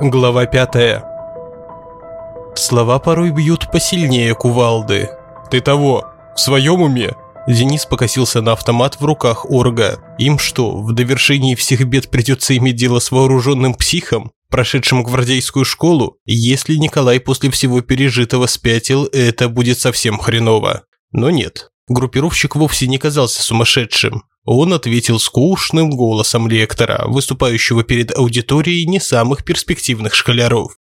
Глава 5 Слова порой бьют посильнее кувалды. «Ты того, в своем уме?» Денис покосился на автомат в руках Орга. Им что, в довершении всех бед придется иметь дело с вооруженным психом, прошедшим гвардейскую школу? Если Николай после всего пережитого спятил, это будет совсем хреново. Но нет, группировщик вовсе не казался сумасшедшим. Он ответил скучным голосом лектора, выступающего перед аудиторией не самых перспективных школяров.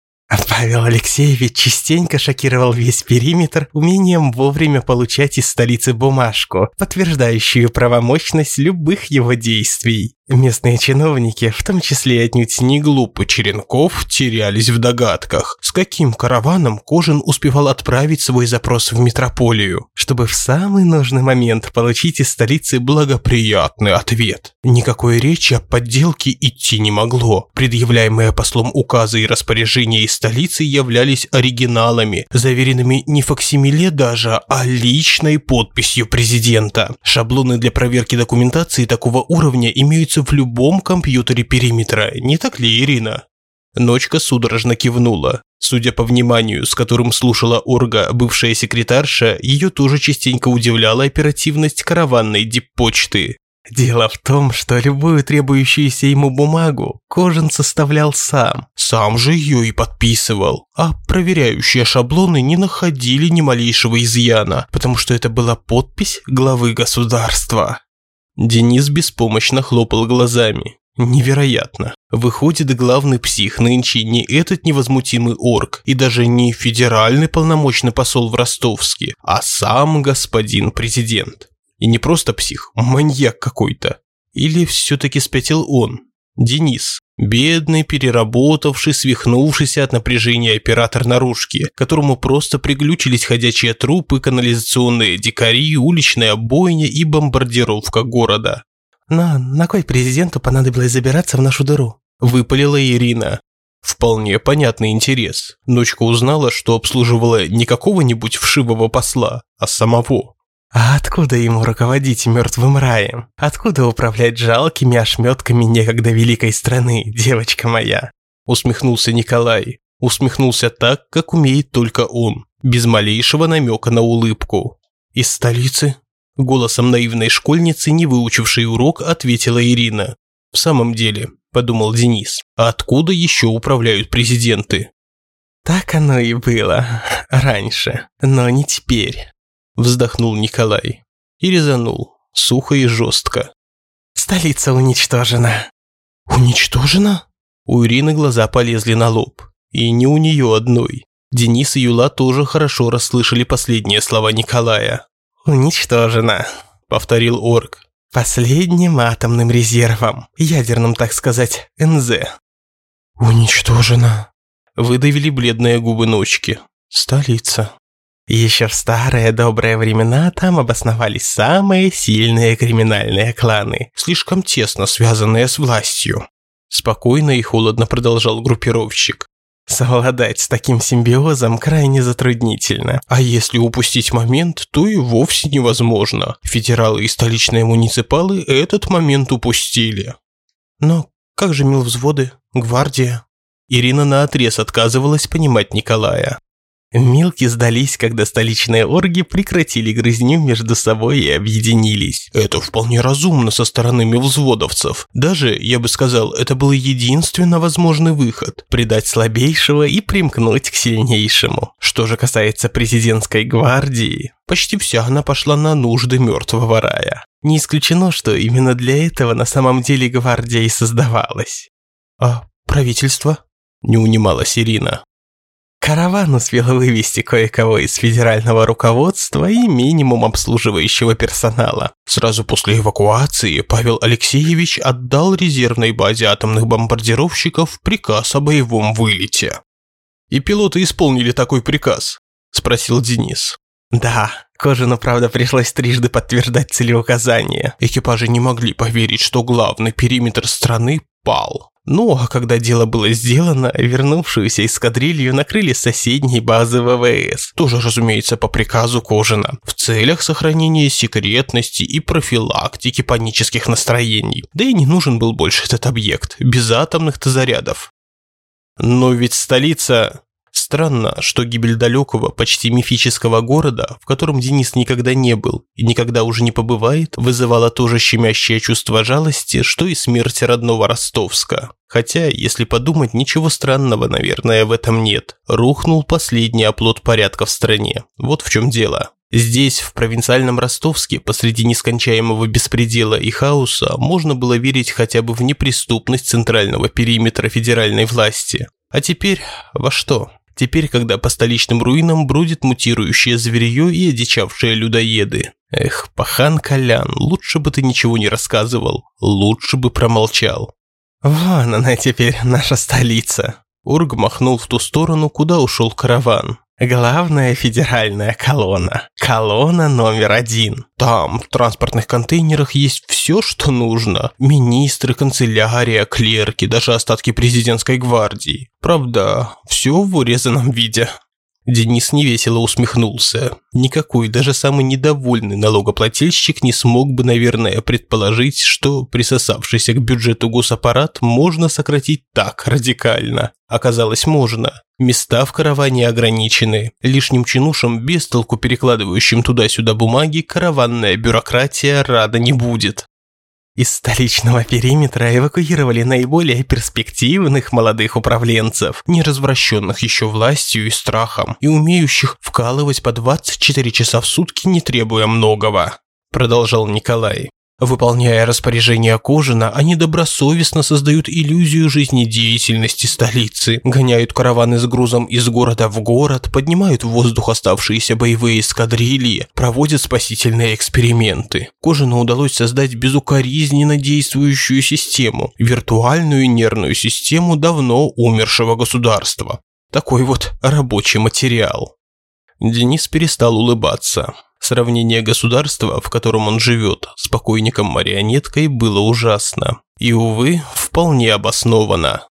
Павел Алексеевич частенько шокировал весь периметр умением вовремя получать из столицы бумажку, подтверждающую правомощность любых его действий. Местные чиновники, в том числе отнюдь не глупый Черенков, терялись в догадках, с каким караваном Кожин успевал отправить свой запрос в метрополию, чтобы в самый нужный момент получить из столицы благоприятный ответ. Никакой речи о подделке идти не могло. Предъявляемые послом указы и распоряжения из столицы являлись оригиналами, заверенными не факсимиле даже, а личной подписью президента. Шаблоны для проверки документации такого уровня имеются находится в любом компьютере периметра, не так ли, Ирина?» Ночка судорожно кивнула. Судя по вниманию, с которым слушала Орга бывшая секретарша, ее тоже частенько удивляла оперативность караванной диппочты. Дело в том, что любую требующуюся ему бумагу Кожин составлял сам. Сам же ее и подписывал. А проверяющие шаблоны не находили ни малейшего изъяна, потому что это была подпись главы государства. Денис беспомощно хлопал глазами. Невероятно. Выходит, главный псих нынче не этот невозмутимый орк и даже не федеральный полномочный посол в Ростовске, а сам господин президент. И не просто псих, маньяк какой-то. Или все-таки спятил он, Денис, бедный, переработавший, свихнувшийся от напряжения оператор наружки, которому просто приглючились ходячие трупы, канализационные дикари, уличная бойня и бомбардировка города. «На, на кой президенту понадобилось забираться в нашу дыру?» – выпалила Ирина. Вполне понятный интерес. Ночка узнала, что обслуживала не какого-нибудь вшивого посла, а самого. А откуда ему руководить мертвым раем? Откуда управлять жалкими ошметками некогда великой страны, девочка моя? Усмехнулся Николай. Усмехнулся так, как умеет только он, без малейшего намека на улыбку. Из столицы? Голосом наивной школьницы, не выучившей урок, ответила Ирина. В самом деле, подумал Денис, а откуда еще управляют президенты? Так оно и было раньше, но не теперь вздохнул Николай и резанул, сухо и жестко. «Столица уничтожена». «Уничтожена?» У Ирины глаза полезли на лоб. И не у нее одной. Денис и Юла тоже хорошо расслышали последние слова Николая. «Уничтожена», — повторил орк. «Последним атомным резервом, ядерным, так сказать, НЗ». «Уничтожена», — выдавили бледные губы ночки. «Столица». Еще в старые добрые времена там обосновались самые сильные криминальные кланы, слишком тесно связанные с властью. Спокойно и холодно продолжал группировщик. Совладать с таким симбиозом крайне затруднительно. А если упустить момент, то и вовсе невозможно. Федералы и столичные муниципалы этот момент упустили. Но как же милвзводы, гвардия? Ирина наотрез отказывалась понимать Николая. Милки сдались, когда столичные орги прекратили грызню между собой и объединились. Это вполне разумно со стороны милвзводовцев. Даже, я бы сказал, это был единственно возможный выход – предать слабейшего и примкнуть к сильнейшему. Что же касается президентской гвардии, почти вся она пошла на нужды мертвого рая. Не исключено, что именно для этого на самом деле гвардия и создавалась. «А правительство?» – не унималась Ирина. Караван успел вывести кое-кого из федерального руководства и минимум обслуживающего персонала. Сразу после эвакуации Павел Алексеевич отдал резервной базе атомных бомбардировщиков приказ о боевом вылете. «И пилоты исполнили такой приказ?» – спросил Денис. «Да, Кожину, правда, пришлось трижды подтверждать целеуказания. Экипажи не могли поверить, что главный периметр страны пал. Ну, а когда дело было сделано, вернувшуюся эскадрилью накрыли соседней базы ВВС. Тоже, разумеется, по приказу Кожина. В целях сохранения секретности и профилактики панических настроений. Да и не нужен был больше этот объект, без атомных-то зарядов. Но ведь столица... Странно, что гибель далекого, почти мифического города, в котором Денис никогда не был и никогда уже не побывает, вызывала то же щемящее чувство жалости, что и смерть родного Ростовска. Хотя, если подумать, ничего странного, наверное, в этом нет. Рухнул последний оплот порядка в стране. Вот в чем дело. Здесь, в провинциальном Ростовске, посреди нескончаемого беспредела и хаоса, можно было верить хотя бы в неприступность центрального периметра федеральной власти. А теперь во что? Теперь, когда по столичным руинам бродит мутирующее зверье и одичавшие людоеды. Эх, пахан Колян, лучше бы ты ничего не рассказывал, лучше бы промолчал. Вон она теперь, наша столица. Ург махнул в ту сторону, куда ушел караван. Главная федеральная колонна. Колонна номер один. Там в транспортных контейнерах есть все, что нужно. Министры, канцелярия, клерки, даже остатки президентской гвардии. Правда, все в урезанном виде. Денис невесело усмехнулся. Никакой, даже самый недовольный налогоплательщик не смог бы, наверное, предположить, что присосавшийся к бюджету госаппарат можно сократить так радикально. Оказалось, можно. Места в караване ограничены. Лишним чинушам, без толку перекладывающим туда-сюда бумаги, караванная бюрократия рада не будет. Из столичного периметра эвакуировали наиболее перспективных молодых управленцев, не развращенных еще властью и страхом, и умеющих вкалывать по 24 часа в сутки, не требуя многого, продолжал Николай. Выполняя распоряжения Кожина, они добросовестно создают иллюзию жизнедеятельности столицы, гоняют караваны с грузом из города в город, поднимают в воздух оставшиеся боевые эскадрильи, проводят спасительные эксперименты. Кожину удалось создать безукоризненно действующую систему, виртуальную нервную систему давно умершего государства. Такой вот рабочий материал. Денис перестал улыбаться. Сравнение государства, в котором он живет, с покойником-марионеткой было ужасно. И, увы, вполне обосновано.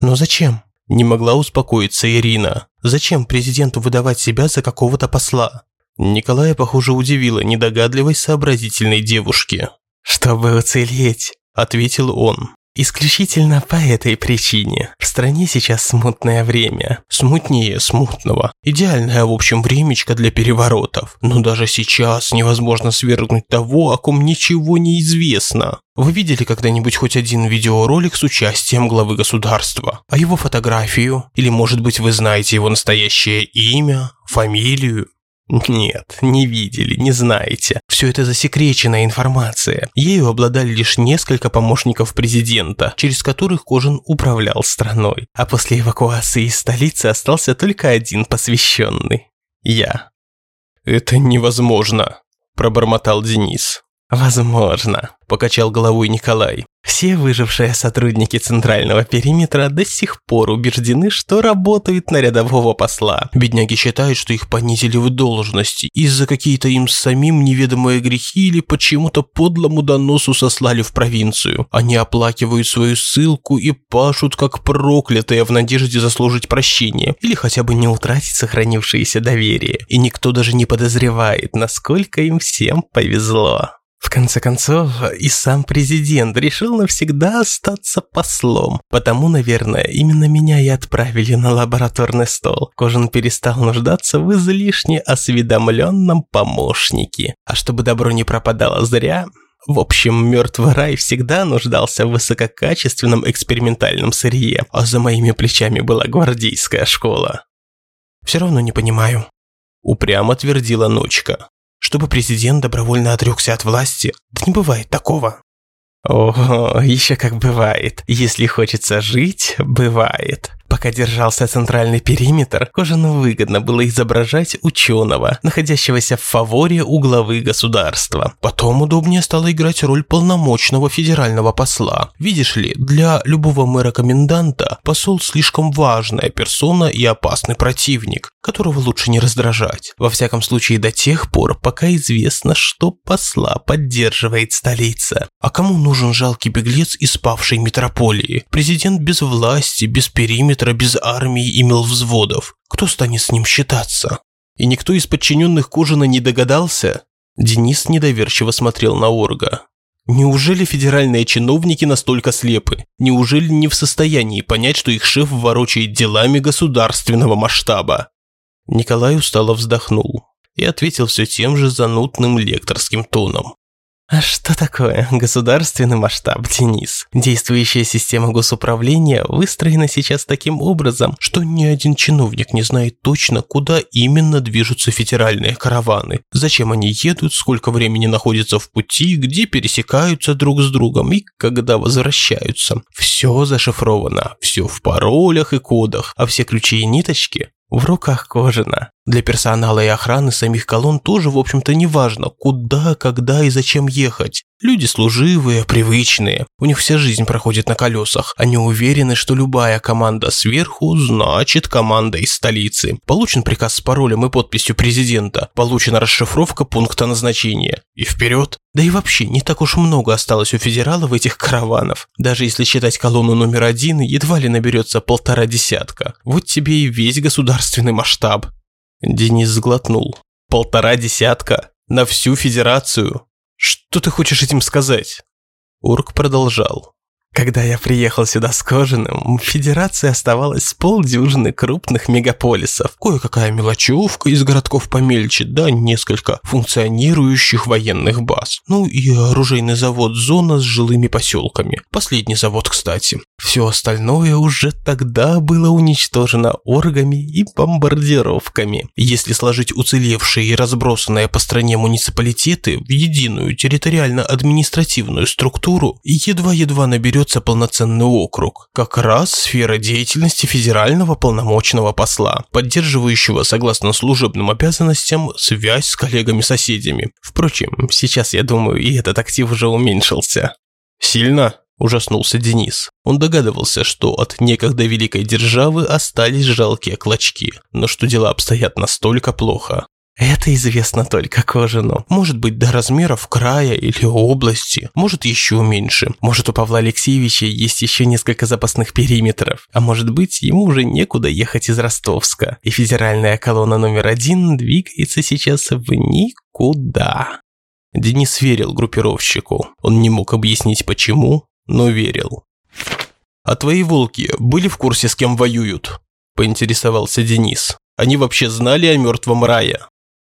«Но зачем?» – не могла успокоиться Ирина. «Зачем президенту выдавать себя за какого-то посла?» Николая, похоже, удивила недогадливость сообразительной девушки. «Чтобы уцелеть», – ответил он. Исключительно по этой причине. В стране сейчас смутное время. Смутнее смутного. Идеальное, в общем, времечко для переворотов. Но даже сейчас невозможно свергнуть того, о ком ничего не известно. Вы видели когда-нибудь хоть один видеоролик с участием главы государства? А его фотографию? Или, может быть, вы знаете его настоящее имя, фамилию? Нет, не видели, не знаете. Все это засекреченная информация. Ею обладали лишь несколько помощников президента, через которых Кожин управлял страной. А после эвакуации из столицы остался только один посвященный. Я. «Это невозможно», – пробормотал Денис. «Возможно», – покачал головой Николай. Все выжившие сотрудники центрального периметра до сих пор убеждены, что работают на рядового посла. Бедняги считают, что их понизили в должности из-за какие-то им самим неведомые грехи или почему-то подлому доносу сослали в провинцию. Они оплакивают свою ссылку и пашут как проклятые в надежде заслужить прощение или хотя бы не утратить сохранившееся доверие. И никто даже не подозревает, насколько им всем повезло. В конце концов, и сам президент решил навсегда остаться послом. Потому, наверное, именно меня и отправили на лабораторный стол. Кожин перестал нуждаться в излишне осведомленном помощнике. А чтобы добро не пропадало зря, в общем, мертвый рай всегда нуждался в высококачественном экспериментальном сырье, а за моими плечами была гвардейская школа. Все равно не понимаю. Упрямо твердила Ночка чтобы президент добровольно отрекся от власти. Да не бывает такого. О, еще как бывает. Если хочется жить, бывает. Пока держался центральный периметр, Кожану выгодно было изображать ученого, находящегося в фаворе у главы государства. Потом удобнее стало играть роль полномочного федерального посла. Видишь ли, для любого мэра-коменданта посол слишком важная персона и опасный противник, которого лучше не раздражать. Во всяком случае до тех пор, пока известно, что посла поддерживает столица. А кому нужен жалкий беглец из павшей метрополии? Президент без власти, без периметра, Петра без армии и взводов. Кто станет с ним считаться? И никто из подчиненных Кожина не догадался? Денис недоверчиво смотрел на Орга. Неужели федеральные чиновники настолько слепы? Неужели не в состоянии понять, что их шеф ворочает делами государственного масштаба? Николай устало вздохнул и ответил все тем же занудным лекторским тоном. А что такое государственный масштаб, Денис? Действующая система госуправления выстроена сейчас таким образом, что ни один чиновник не знает точно, куда именно движутся федеральные караваны, зачем они едут, сколько времени находятся в пути, где пересекаются друг с другом и когда возвращаются. Все зашифровано, все в паролях и кодах, а все ключи и ниточки в руках кожина. Для персонала и охраны самих колонн тоже, в общем-то, не важно, куда, когда и зачем ехать. Люди служивые, привычные. У них вся жизнь проходит на колесах. Они уверены, что любая команда сверху значит команда из столицы. Получен приказ с паролем и подписью президента. Получена расшифровка пункта назначения. И вперед. Да и вообще, не так уж много осталось у федералов этих караванов. Даже если считать колонну номер один, едва ли наберется полтора десятка. Вот тебе и весь государственный масштаб. Денис сглотнул. Полтора десятка? На всю федерацию? Что ты хочешь этим сказать? Орк продолжал. Когда я приехал сюда с Кожаным, в Федерации оставалось полдюжины крупных мегаполисов. Кое-какая мелочевка из городков помельче, да несколько функционирующих военных баз. Ну и оружейный завод «Зона» с жилыми поселками. Последний завод, кстати. Все остальное уже тогда было уничтожено оргами и бомбардировками. Если сложить уцелевшие и разбросанные по стране муниципалитеты в единую территориально-административную структуру, едва-едва наберет создается полноценный округ, как раз сфера деятельности федерального полномочного посла, поддерживающего, согласно служебным обязанностям, связь с коллегами-соседями. Впрочем, сейчас, я думаю, и этот актив уже уменьшился. Сильно? Ужаснулся Денис. Он догадывался, что от некогда великой державы остались жалкие клочки, но что дела обстоят настолько плохо, это известно только Кожину. Может быть, до размеров края или области, может еще меньше. Может, у Павла Алексеевича есть еще несколько запасных периметров. А может быть, ему уже некуда ехать из Ростовска. И федеральная колонна номер один двигается сейчас в никуда. Денис верил группировщику. Он не мог объяснить почему, но верил. «А твои волки были в курсе, с кем воюют?» – поинтересовался Денис. «Они вообще знали о мертвом рае?»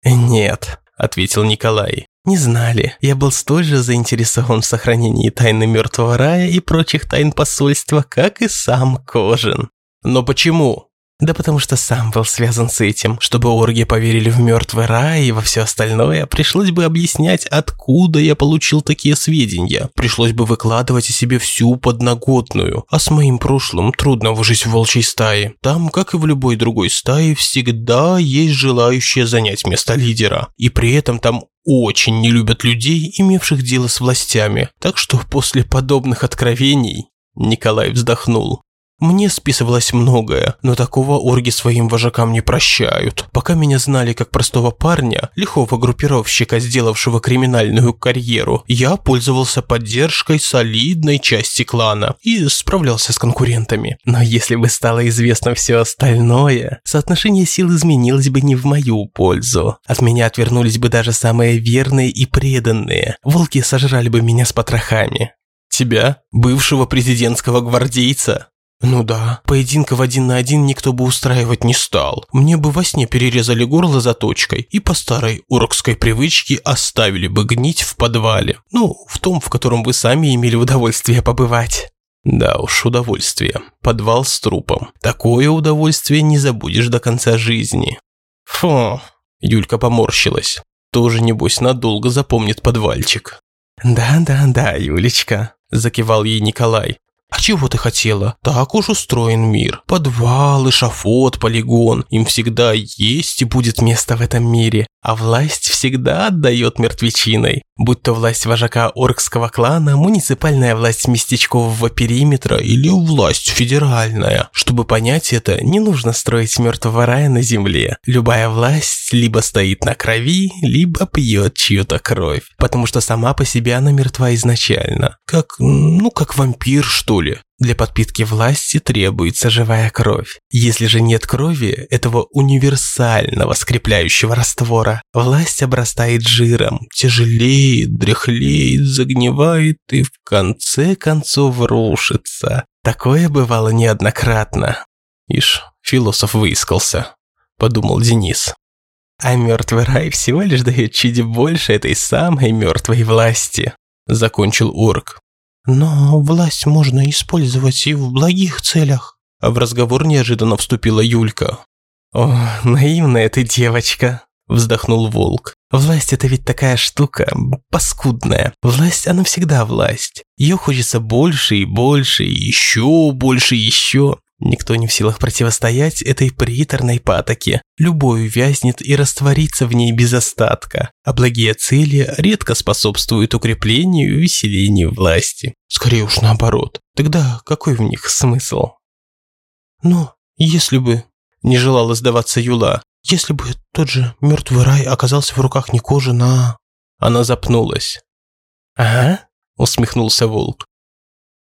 «Нет», – ответил Николай. «Не знали. Я был столь же заинтересован в сохранении тайны мертвого рая и прочих тайн посольства, как и сам Кожин». «Но почему?» Да потому что сам был связан с этим. Чтобы орги поверили в мертвый рай и во все остальное, пришлось бы объяснять, откуда я получил такие сведения. Пришлось бы выкладывать о себе всю подноготную. А с моим прошлым трудно выжить в волчьей стае. Там, как и в любой другой стае, всегда есть желающие занять место лидера. И при этом там очень не любят людей, имевших дело с властями. Так что после подобных откровений Николай вздохнул. Мне списывалось многое, но такого орги своим вожакам не прощают. Пока меня знали как простого парня, лихого группировщика, сделавшего криминальную карьеру, я пользовался поддержкой солидной части клана и справлялся с конкурентами. Но если бы стало известно все остальное, соотношение сил изменилось бы не в мою пользу. От меня отвернулись бы даже самые верные и преданные. Волки сожрали бы меня с потрохами. Тебя, бывшего президентского гвардейца, ну да, поединка в один на один никто бы устраивать не стал. Мне бы во сне перерезали горло заточкой и по старой урокской привычке оставили бы гнить в подвале. Ну, в том, в котором вы сами имели удовольствие побывать. Да уж, удовольствие. Подвал с трупом. Такое удовольствие не забудешь до конца жизни. Фу, Юлька поморщилась. Тоже, небось, надолго запомнит подвальчик. «Да-да-да, Юлечка», – закивал ей Николай. А чего ты хотела? Так уж устроен мир. Подвал, эшафот, полигон. Им всегда есть и будет место в этом мире. А власть всегда отдает мертвечиной. Будь то власть вожака оркского клана, муниципальная власть местечкового периметра или власть федеральная. Чтобы понять это, не нужно строить мертвого рая на земле. Любая власть либо стоит на крови, либо пьет чью-то кровь. Потому что сама по себе она мертва изначально. Как, ну, как вампир, что ли. Для подпитки власти требуется живая кровь. Если же нет крови, этого универсального скрепляющего раствора, власть обрастает жиром, тяжелеет, дряхлеет, загнивает и в конце концов рушится. Такое бывало неоднократно. Ишь, философ выискался, подумал Денис. А мертвый рай всего лишь дает чуть больше этой самой мертвой власти, закончил орк. Но власть можно использовать и в благих целях. А в разговор неожиданно вступила Юлька. О, наивная ты девочка, вздохнул волк. Власть это ведь такая штука паскудная. Власть, она всегда власть. Ее хочется больше и больше, еще больше, еще. Никто не в силах противостоять этой приторной патоке. Любой увязнет и растворится в ней без остатка, а благие цели редко способствуют укреплению и усилению власти. Скорее уж наоборот. Тогда какой в них смысл? Ну, если бы... Не желала сдаваться Юла. Если бы тот же мертвый рай оказался в руках не кожи Она запнулась. «Ага?» – усмехнулся волк.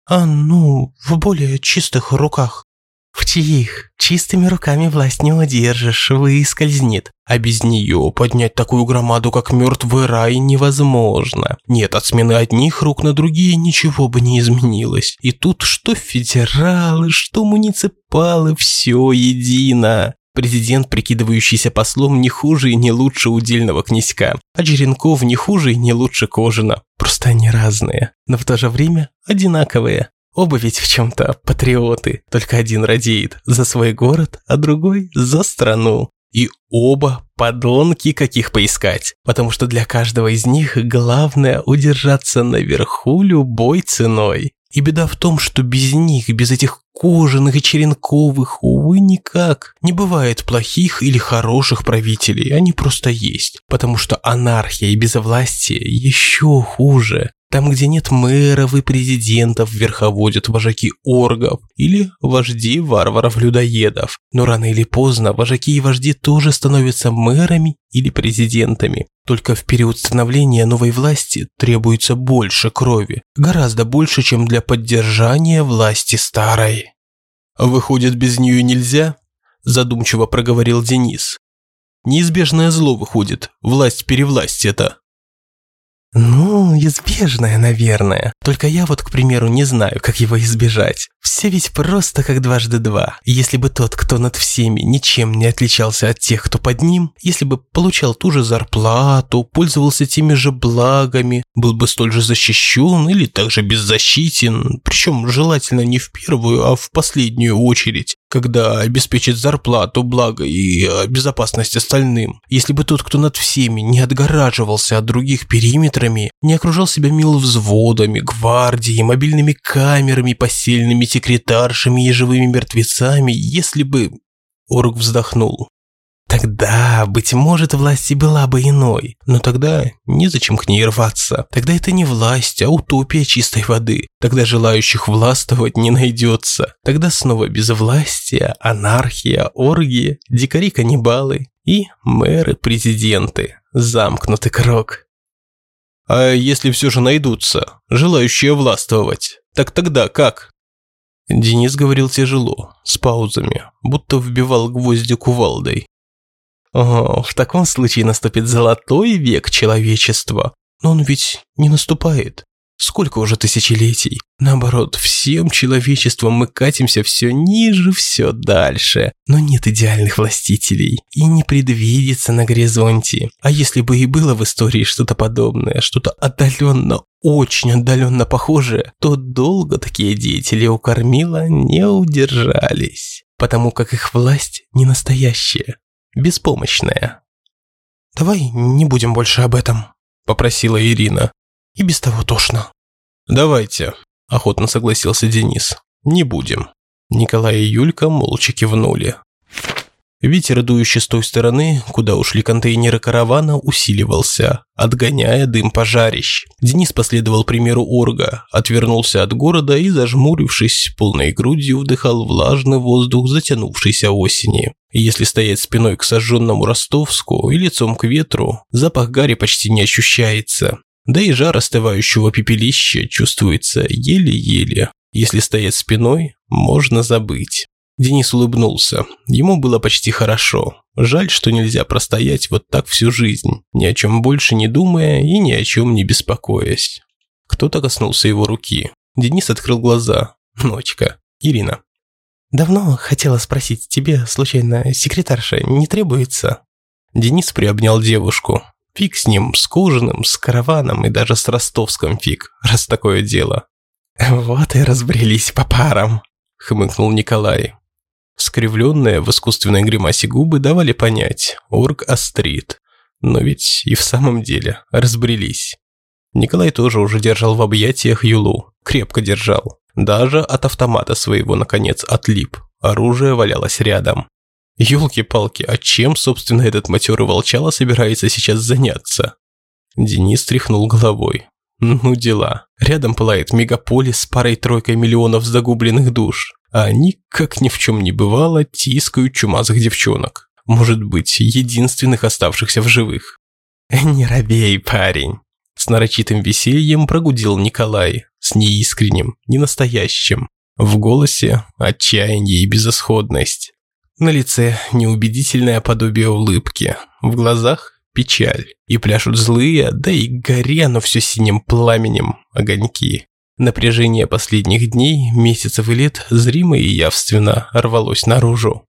«А, ну, в более чистых руках. В чьих? Чистыми руками власть не удержишь, выскользнет. А без нее поднять такую громаду, как мертвый рай, невозможно. Нет, от смены одних рук на другие ничего бы не изменилось. И тут что федералы, что муниципалы, все едино. Президент, прикидывающийся послом, не хуже и не лучше удельного князька, а Черенков не хуже и не лучше Кожина. Просто они разные, но в то же время одинаковые. Оба ведь в чем-то патриоты, только один радеет за свой город, а другой за страну. И оба подонки, каких поискать, потому что для каждого из них главное удержаться наверху любой ценой. И беда в том, что без них, без этих кожаных и черенковых, увы, никак. Не бывает плохих или хороших правителей, они просто есть. Потому что анархия и безвластие еще хуже. Там, где нет мэров и президентов, верховодят вожаки оргов или вожди варваров-людоедов. Но рано или поздно вожаки и вожди тоже становятся мэрами или президентами. Только в период становления новой власти требуется больше крови, гораздо больше, чем для поддержания власти старой. «Выходит, без нее нельзя?» – задумчиво проговорил Денис. «Неизбежное зло выходит, власть-перевласть это». Ну, избежное, наверное. Только я вот, к примеру, не знаю, как его избежать. Все ведь просто как дважды два. Если бы тот, кто над всеми, ничем не отличался от тех, кто под ним, если бы получал ту же зарплату, пользовался теми же благами, был бы столь же защищен или также беззащитен, причем желательно не в первую, а в последнюю очередь, когда обеспечит зарплату, благо и э, безопасность остальным. Если бы тот, кто над всеми, не отгораживался от других периметрами, не окружал себя милвзводами, гвардией, мобильными камерами, посельными секретаршами и живыми мертвецами, если бы... Орг вздохнул. Тогда, быть может, власть и была бы иной, но тогда незачем к ней рваться. Тогда это не власть, а утопия чистой воды. Тогда желающих властвовать не найдется. Тогда снова безвластие, анархия, оргии, дикари-каннибалы и мэры-президенты. Замкнутый круг. А если все же найдутся, желающие властвовать, так тогда как? Денис говорил тяжело, с паузами, будто вбивал гвозди кувалдой. О, в таком случае наступит золотой век человечества. Но он ведь не наступает. Сколько уже тысячелетий? Наоборот, всем человечеством мы катимся все ниже, все дальше. Но нет идеальных властителей. И не предвидится на горизонте. А если бы и было в истории что-то подобное, что-то отдаленно, очень отдаленно похожее, то долго такие деятели у кормила не удержались. Потому как их власть не настоящая беспомощная. «Давай не будем больше об этом», – попросила Ирина. «И без того тошно». «Давайте», – охотно согласился Денис. «Не будем». Николай и Юлька молча кивнули. Ветер, дующий с той стороны, куда ушли контейнеры каравана, усиливался, отгоняя дым пожарищ. Денис последовал примеру Орга, отвернулся от города и, зажмурившись, полной грудью вдыхал влажный воздух затянувшейся осени. Если стоять спиной к сожженному Ростовску и лицом к ветру, запах гари почти не ощущается. Да и жар остывающего пепелища чувствуется еле-еле. Если стоять спиной, можно забыть. Денис улыбнулся. Ему было почти хорошо. Жаль, что нельзя простоять вот так всю жизнь, ни о чем больше не думая и ни о чем не беспокоясь. Кто-то коснулся его руки. Денис открыл глаза. Ночка. Ирина. «Давно хотела спросить, тебе, случайно, секретарша не требуется?» Денис приобнял девушку. Фиг с ним, с Кожаным, с Караваном и даже с Ростовском фиг, раз такое дело. «Вот и разбрелись по парам», – хмыкнул Николай. Скривленные в искусственной гримасе губы давали понять, орг острит. Но ведь и в самом деле разбрелись. Николай тоже уже держал в объятиях Юлу, крепко держал. Даже от автомата своего, наконец, отлип. Оружие валялось рядом. Ёлки-палки, а чем, собственно, этот матерый волчало собирается сейчас заняться? Денис тряхнул головой. Ну дела. Рядом пылает мегаполис с парой-тройкой миллионов загубленных душ. А они, как ни в чем не бывало, тискают чумазых девчонок. Может быть, единственных оставшихся в живых. «Не робей, парень!» С нарочитым весельем прогудел Николай, с неискренним, ненастоящим. В голосе отчаяние и безысходность. На лице неубедительное подобие улыбки, в глазах печаль. И пляшут злые, да и горя, но все синим пламенем, огоньки. Напряжение последних дней, месяцев и лет зримо и явственно рвалось наружу.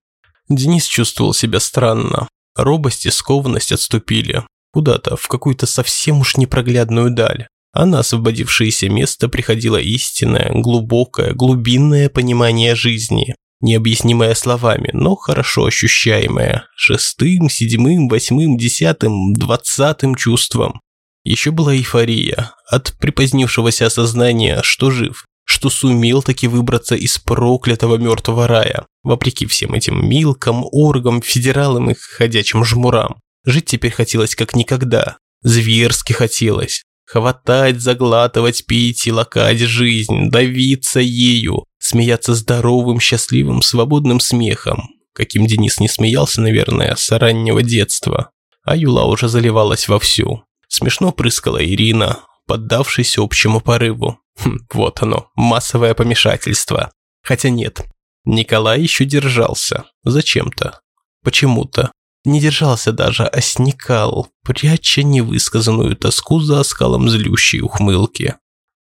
Денис чувствовал себя странно. Робость и скованность отступили. Куда-то, в какую-то совсем уж непроглядную даль. А на освободившееся место приходило истинное, глубокое, глубинное понимание жизни необъяснимое словами, но хорошо ощущаемое, шестым, седьмым, восьмым, десятым, двадцатым чувством. Еще была эйфория от припозднившегося осознания, что жив, что сумел таки выбраться из проклятого мертвого рая, вопреки всем этим милкам, оргам, федералам и ходячим жмурам. Жить теперь хотелось как никогда, зверски хотелось. Хватать, заглатывать, пить и лакать жизнь, давиться ею, смеяться здоровым, счастливым, свободным смехом, каким Денис не смеялся, наверное, с раннего детства. А Юла уже заливалась вовсю. Смешно прыскала Ирина, поддавшись общему порыву. Хм, вот оно, массовое помешательство. Хотя нет, Николай еще держался. Зачем-то. Почему-то. Не держался даже, а сникал, пряча невысказанную тоску за оскалом злющей ухмылки.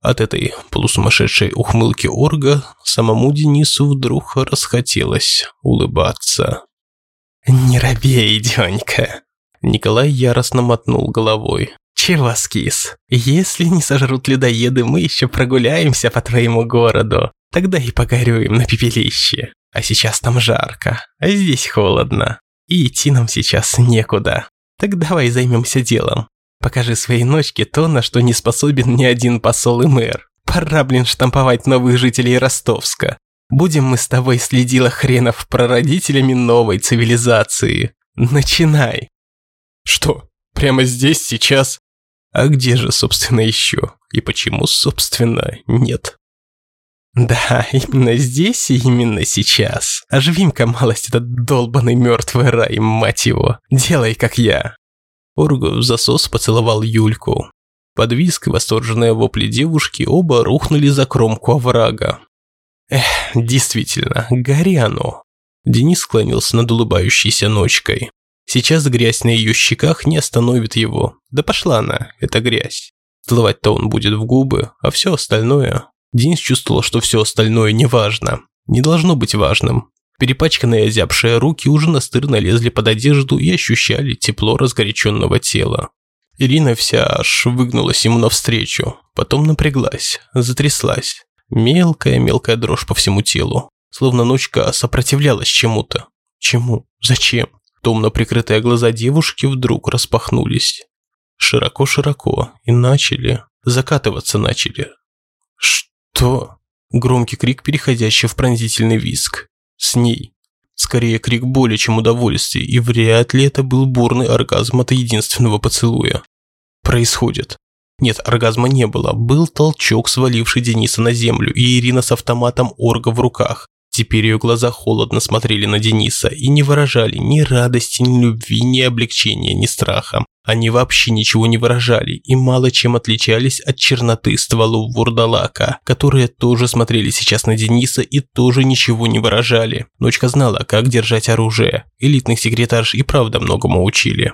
От этой полусумасшедшей ухмылки Орга самому Денису вдруг расхотелось улыбаться. «Не робей, Дёнька!» Николай яростно мотнул головой. «Чего скис? Если не сожрут людоеды, мы еще прогуляемся по твоему городу. Тогда и погорюем на пепелище. А сейчас там жарко, а здесь холодно и идти нам сейчас некуда. Так давай займемся делом. Покажи своей ночке то, на что не способен ни один посол и мэр. Пора, блин, штамповать новых жителей Ростовска. Будем мы с тобой следила хренов прародителями новой цивилизации. Начинай. Что, прямо здесь, сейчас? А где же, собственно, еще? И почему, собственно, нет? Да, именно здесь и именно сейчас. Оживим-ка малость этот долбанный мертвый рай, мать его. Делай, как я. Оргу в засос поцеловал Юльку. Под виск и восторженные вопли девушки оба рухнули за кромку оврага. Эх, действительно, гори оно. Денис склонился над улыбающейся ночкой. Сейчас грязь на ее щеках не остановит его. Да пошла она, эта грязь. Целовать-то он будет в губы, а все остальное Денис чувствовал, что все остальное не важно. Не должно быть важным. Перепачканные озябшие руки уже настырно лезли под одежду и ощущали тепло разгоряченного тела. Ирина вся аж выгнулась ему навстречу, потом напряглась, затряслась. Мелкая-мелкая дрожь по всему телу, словно ночка сопротивлялась чему-то. Чему? Зачем? Томно прикрытые глаза девушки вдруг распахнулись. Широко-широко и начали, закатываться начали. «Что?» Громкий крик, переходящий в пронзительный визг. С ней. Скорее крик боли, чем удовольствия, и вряд ли это был бурный оргазм от единственного поцелуя. Происходит. Нет, оргазма не было. Был толчок, сваливший Дениса на землю, и Ирина с автоматом орга в руках. Теперь ее глаза холодно смотрели на Дениса и не выражали ни радости, ни любви, ни облегчения, ни страха. Они вообще ничего не выражали и мало чем отличались от черноты стволов вурдалака, которые тоже смотрели сейчас на Дениса и тоже ничего не выражали. Ночка знала, как держать оружие. Элитных секретарш и правда многому учили.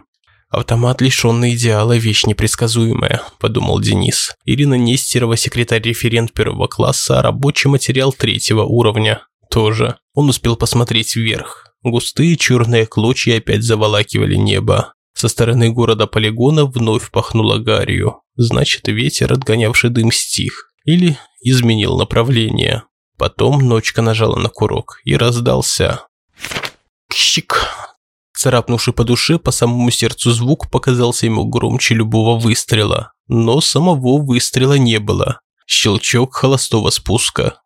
«Автомат, лишенный идеала, вещь непредсказуемая», – подумал Денис. Ирина Нестерова, секретарь-референт первого класса, рабочий материал третьего уровня. Тоже. Он успел посмотреть вверх. Густые черные клочья опять заволакивали небо. Со стороны города полигона вновь пахнуло гарью. Значит, ветер, отгонявший дым, стих. Или изменил направление. Потом ночка нажала на курок и раздался. Кщик. Царапнувший по душе, по самому сердцу звук показался ему громче любого выстрела. Но самого выстрела не было. Щелчок холостого спуска.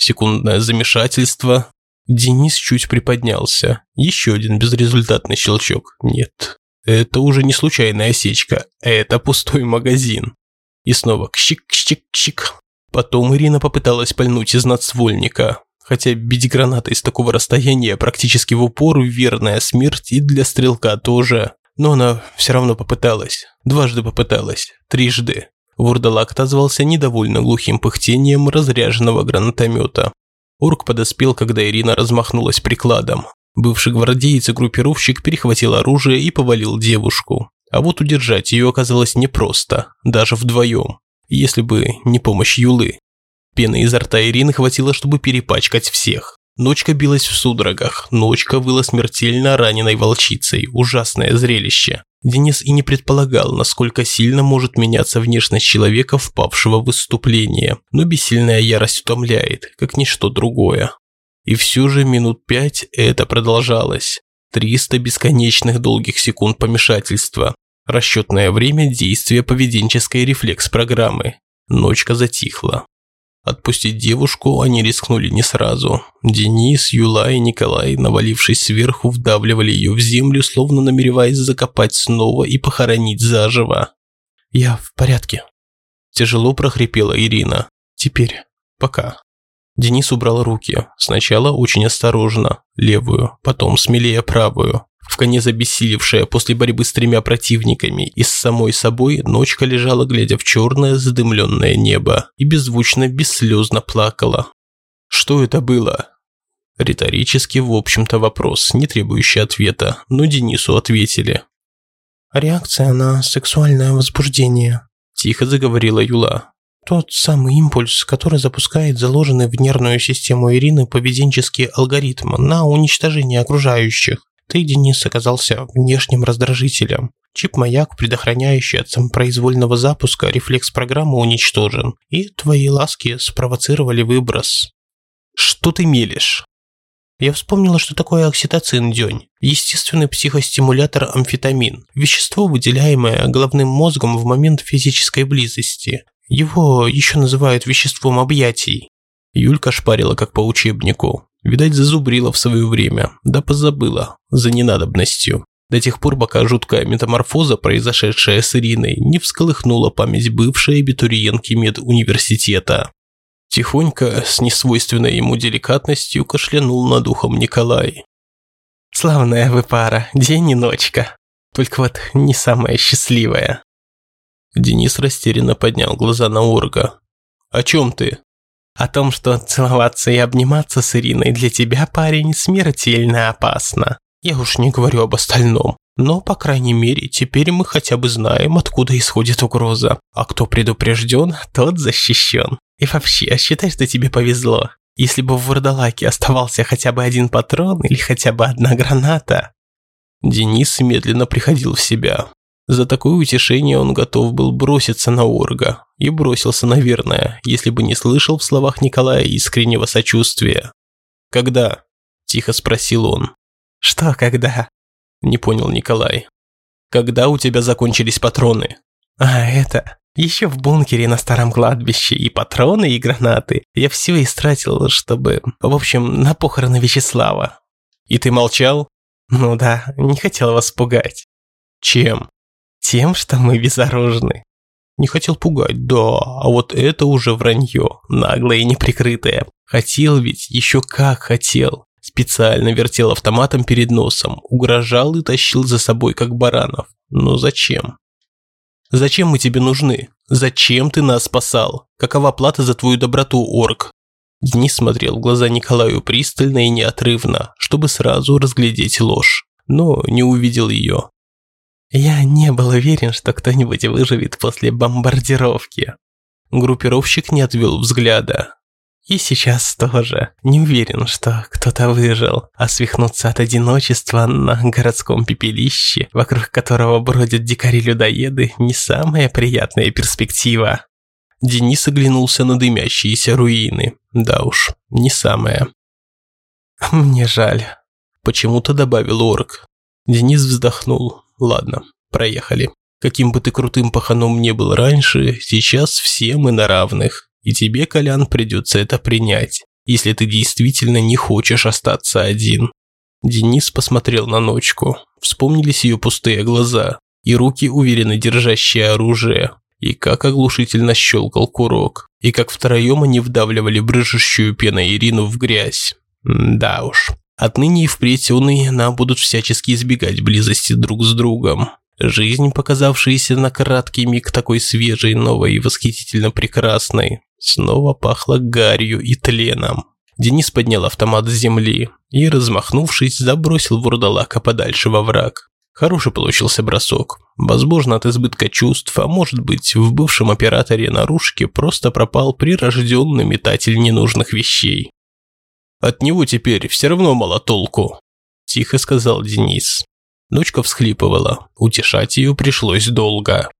Секундное замешательство. Денис чуть приподнялся. Еще один безрезультатный щелчок. Нет, это уже не случайная осечка. Это пустой магазин. И снова кщик-кщик-кщик. Потом Ирина попыталась пальнуть из надствольника хотя бить гранатой с такого расстояния практически в упор – верная смерть и для стрелка тоже. Но она все равно попыталась. Дважды попыталась. Трижды. Вурдалак отозвался недовольно глухим пыхтением разряженного гранатомета. Орк подоспел, когда Ирина размахнулась прикладом. Бывший гвардеец и группировщик перехватил оружие и повалил девушку. А вот удержать ее оказалось непросто, даже вдвоем, если бы не помощь Юлы. Пены изо рта Ирины хватило, чтобы перепачкать всех. Ночка билась в судорогах, Ночка выла смертельно раненой волчицей, ужасное зрелище. Денис и не предполагал, насколько сильно может меняться внешность человека, впавшего в выступление, но бессильная ярость утомляет, как ничто другое. И все же минут пять это продолжалось. 300 бесконечных долгих секунд помешательства. Расчетное время действия поведенческой рефлекс-программы. Ночка затихла. Отпустить девушку они рискнули не сразу. Денис, Юла и Николай, навалившись сверху, вдавливали ее в землю, словно намереваясь закопать снова и похоронить заживо. «Я в порядке», – тяжело прохрипела Ирина. «Теперь. Пока». Денис убрал руки. Сначала очень осторожно, левую, потом смелее правую в коне обессилевшая после борьбы с тремя противниками, и с самой собой ночка лежала, глядя в черное задымленное небо, и беззвучно, бесслезно плакала. Что это было? Риторический, в общем-то, вопрос, не требующий ответа, но Денису ответили. «Реакция на сексуальное возбуждение», – тихо заговорила Юла. «Тот самый импульс, который запускает заложенный в нервную систему Ирины поведенческий алгоритм на уничтожение окружающих. Ты, Денис, оказался внешним раздражителем. Чип-маяк, предохраняющий от самопроизвольного запуска, рефлекс программы уничтожен, и твои ласки спровоцировали выброс. Что ты мелешь? Я вспомнила, что такое окситоцин, День. Естественный психостимулятор амфетамин. Вещество, выделяемое головным мозгом в момент физической близости. Его еще называют веществом объятий. Юлька шпарила как по учебнику. Видать, зазубрила в свое время, да позабыла, за ненадобностью. До тех пор, пока жуткая метаморфоза, произошедшая с Ириной, не всколыхнула память бывшей абитуриентки медуниверситета. Тихонько, с несвойственной ему деликатностью, кашлянул над ухом Николай. «Славная вы пара, день и ночка. Только вот не самая счастливая». Денис растерянно поднял глаза на Орга. «О чем ты?» О том, что целоваться и обниматься с Ириной для тебя, парень, смертельно опасно. Я уж не говорю об остальном. Но, по крайней мере, теперь мы хотя бы знаем, откуда исходит угроза. А кто предупрежден, тот защищен. И вообще, считай, что тебе повезло. Если бы в Вурдалаке оставался хотя бы один патрон или хотя бы одна граната. Денис медленно приходил в себя. За такое утешение он готов был броситься на Орга. И бросился, наверное, если бы не слышал в словах Николая искреннего сочувствия. «Когда?» – тихо спросил он. «Что когда?» – не понял Николай. «Когда у тебя закончились патроны?» «А, это...» Еще в бункере на старом кладбище и патроны, и гранаты. Я все истратил, чтобы... В общем, на похороны Вячеслава. И ты молчал? Ну да, не хотел вас пугать. Чем? Тем, что мы безоружны. Не хотел пугать, да, а вот это уже вранье, наглое и неприкрытое. Хотел ведь, еще как хотел. Специально вертел автоматом перед носом, угрожал и тащил за собой, как баранов. Но зачем? Зачем мы тебе нужны? Зачем ты нас спасал? Какова плата за твою доброту, орк? Денис смотрел в глаза Николаю пристально и неотрывно, чтобы сразу разглядеть ложь, но не увидел ее. Я не был уверен, что кто-нибудь выживет после бомбардировки. Группировщик не отвел взгляда. И сейчас тоже. Не уверен, что кто-то выжил, а свихнуться от одиночества на городском пепелище, вокруг которого бродят дикари-людоеды, не самая приятная перспектива. Денис оглянулся на дымящиеся руины. Да уж, не самая. «Мне жаль», – почему-то добавил орк. Денис вздохнул. «Ладно, проехали. Каким бы ты крутым паханом не был раньше, сейчас все мы на равных. И тебе, Колян, придется это принять, если ты действительно не хочешь остаться один». Денис посмотрел на ночку. Вспомнились ее пустые глаза и руки, уверенно держащие оружие, и как оглушительно щелкал курок, и как втроем они вдавливали брыжущую пеной Ирину в грязь. Да уж. Отныне и впредь он и она будут всячески избегать близости друг с другом. Жизнь, показавшаяся на краткий миг такой свежей, новой и восхитительно прекрасной, снова пахла гарью и тленом. Денис поднял автомат с земли и, размахнувшись, забросил вурдалака подальше во враг. Хороший получился бросок. Возможно, от избытка чувств, а может быть, в бывшем операторе наружки просто пропал прирожденный метатель ненужных вещей. От него теперь все равно мало толку», – тихо сказал Денис. Дочка всхлипывала, утешать ее пришлось долго.